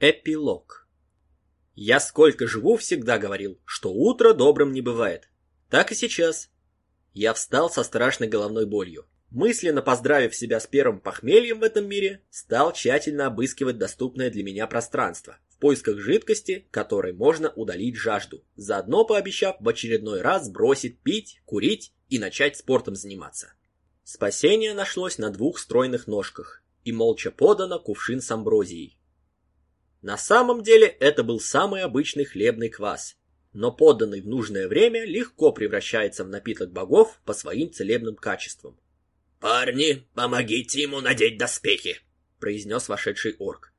Эпилог. Я сколько живу, всегда говорил, что утро добрым не бывает. Так и сейчас. Я встал со страшной головной болью. Мысленно поздравив себя с первым похмельем в этом мире, стал тщательно обыскивать доступное для меня пространство в поисках жидкости, которой можно удалить жажду, заодно пообещав в очередной раз бросить пить, курить и начать спортом заниматься. Спасение нашлось на двух стройных ножках и молча подано кувшин с амброзией. На самом деле это был самый обычный хлебный квас, но поданный в нужное время легко превращается в напиток богов по своим целебным качествам. «Парни, помогите ему надеть доспехи!» — произнес вошедший орк.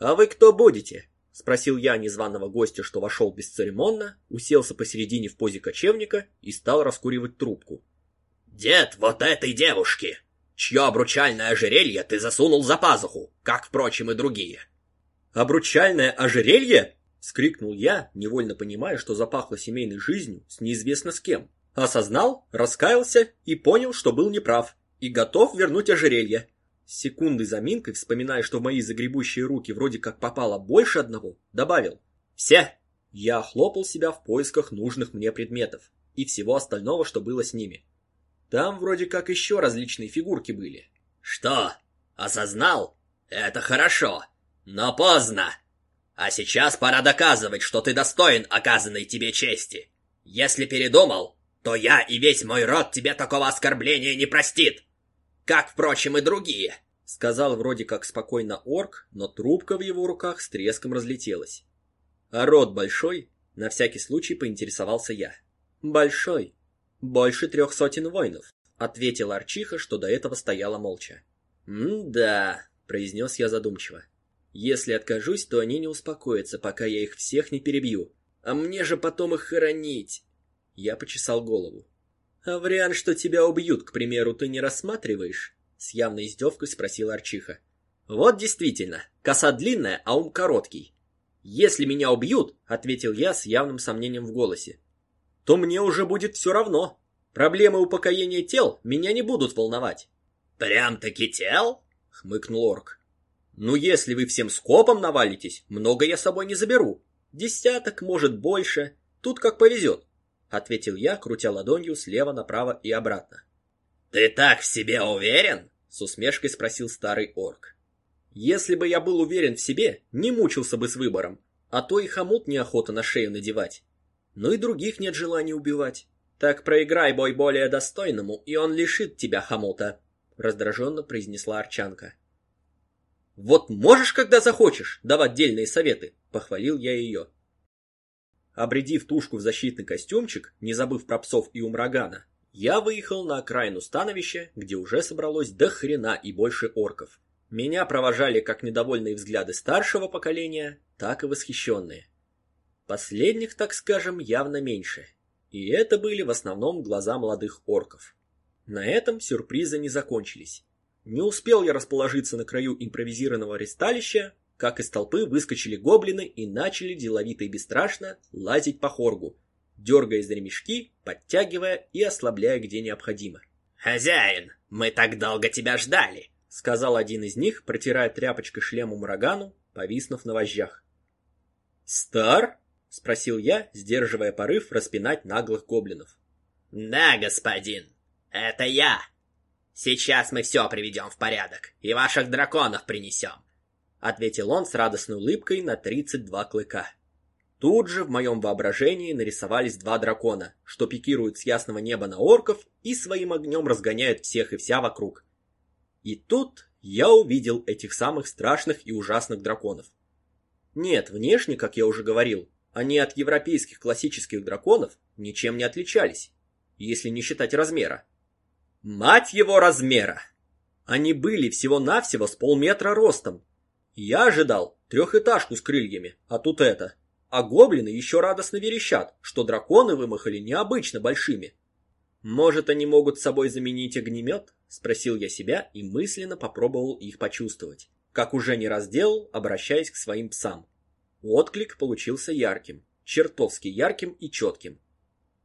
«А вы кто будете?» — спросил я незваного гостя, что вошел бесцеремонно, уселся посередине в позе кочевника и стал раскуривать трубку. «Дед вот этой девушки, чье обручальное ожерелье ты засунул за пазуху, как, впрочем, и другие». «Обручальное ожерелье?» — скрикнул я, невольно понимая, что запахло семейной жизнью с неизвестно с кем. Осознал, раскаялся и понял, что был неправ, и готов вернуть ожерелье. С секундой заминкой, вспоминая, что в мои загребущие руки вроде как попало больше одного, добавил «Все!» Я хлопал себя в поисках нужных мне предметов и всего остального, что было с ними. Там вроде как еще различные фигурки были. «Что? Осознал? Это хорошо!» Но поздно. А сейчас пора доказывать, что ты достоин оказанной тебе чести. Если передумал, то я и весь мой род тебе такого оскорбления не простит. Как, впрочем, и другие. Сказал вроде как спокойно орк, но трубка в его руках с треском разлетелась. А род большой? На всякий случай поинтересовался я. Большой. Больше трех сотен воинов, ответила Арчиха, что до этого стояла молча. «М-да», — произнес я задумчиво. Если откажусь, то они не успокоятся, пока я их всех не перебью. А мне же потом их хоронить. Я почесал голову. А вариант, что тебя убьют, к примеру, ты не рассматриваешь? С явной издевкой спросила Арчиха. Вот действительно, коса длинная, а ум короткий. Если меня убьют, ответил я с явным сомнением в голосе, то мне уже будет все равно. Проблемы упокоения тел меня не будут волновать. Прям-таки тел? хмыкнул орк. Ну, если вы всем скопом навалитесь, много я с собой не заберу. Десяток, может, больше. Тут как повезет, — ответил я, крутя ладонью слева направо и обратно. «Ты так в себе уверен?» — с усмешкой спросил старый орк. «Если бы я был уверен в себе, не мучился бы с выбором, а то и хомут неохота на шею надевать. Но и других нет желания убивать. Так проиграй бой более достойному, и он лишит тебя хомута», — раздраженно произнесла Арчанка. Вот можешь, когда захочешь, давать дельные советы, похвалил я ее. Обредив тушку в защитный костюмчик, не забыв про псов и умрагана, я выехал на окраину становища, где уже собралось до хрена и больше орков. Меня провожали как недовольные взгляды старшего поколения, так и восхищенные. Последних, так скажем, явно меньше. И это были в основном глаза молодых орков. На этом сюрпризы не закончились. Не успел я расположиться на краю импровизированного ресталища, как из толпы выскочили гоблины и начали деловито и бесстрашно лазить по хоргу, дергая за ремешки, подтягивая и ослабляя где необходимо. «Хозяин, мы так долго тебя ждали!» — сказал один из них, протирая тряпочкой шлему Мурагану, повиснув на вожжах. «Стар?» — спросил я, сдерживая порыв распинать наглых гоблинов. «Да, господин, это я!» Сейчас мы все приведем в порядок и ваших драконов принесем, ответил он с радостной улыбкой на тридцать два клыка. Тут же в моем воображении нарисовались два дракона, что пикируют с ясного неба на орков и своим огнем разгоняют всех и вся вокруг. И тут я увидел этих самых страшных и ужасных драконов. Нет, внешне, как я уже говорил, они от европейских классических драконов ничем не отличались, если не считать размера. Мать его размера! Они были всего-навсего с полметра ростом. Я ожидал трехэтажку с крыльями, а тут это. А гоблины еще радостно верещат, что драконы вымахали необычно большими. Может, они могут с собой заменить огнемет? Спросил я себя и мысленно попробовал их почувствовать. Как уже не раз делал, обращаясь к своим псам. Отклик получился ярким, чертовски ярким и четким.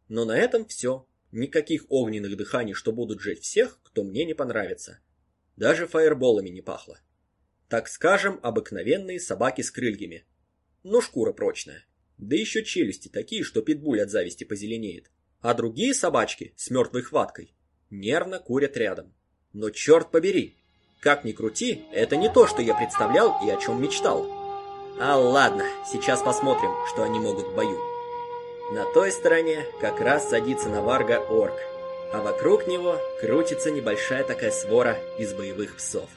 Но на этом все. Никаких огненных дыханий, что будут жечь всех, кто мне не понравится. Даже фаерболами не пахло. Так скажем, обыкновенные собаки с крыльями. Но шкура прочная. Да еще челюсти такие, что питбуль от зависти позеленеет. А другие собачки с мертвой хваткой нервно курят рядом. Но черт побери, как ни крути, это не то, что я представлял и о чем мечтал. А ладно, сейчас посмотрим, что они могут в бою. На той стороне как раз садится на Варга орк, а вокруг него крутится небольшая такая свора из боевых псов.